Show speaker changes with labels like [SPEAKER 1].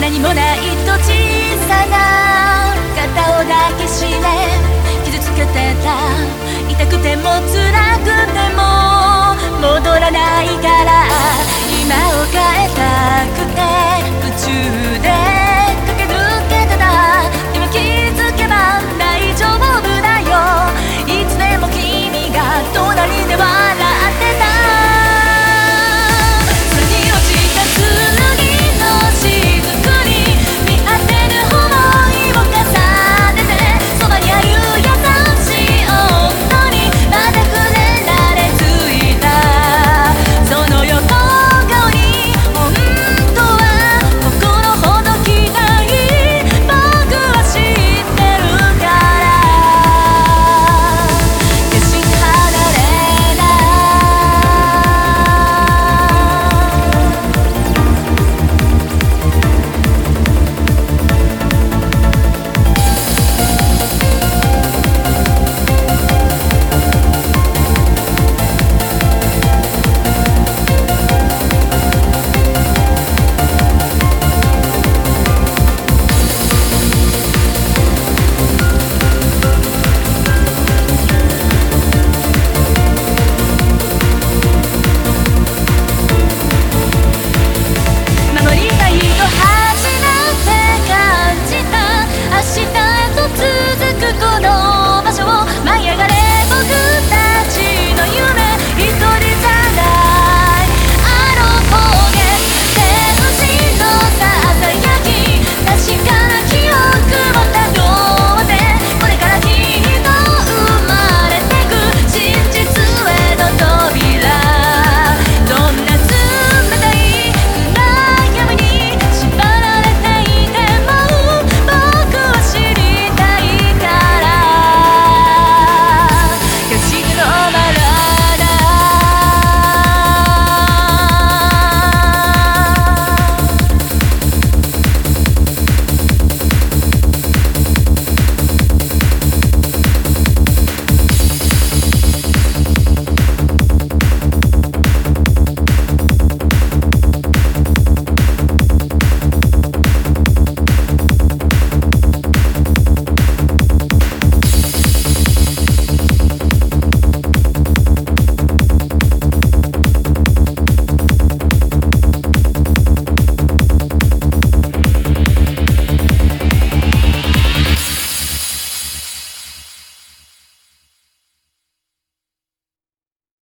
[SPEAKER 1] 何もないと小さな肩を抱きしめ傷つけてた。痛くても辛くても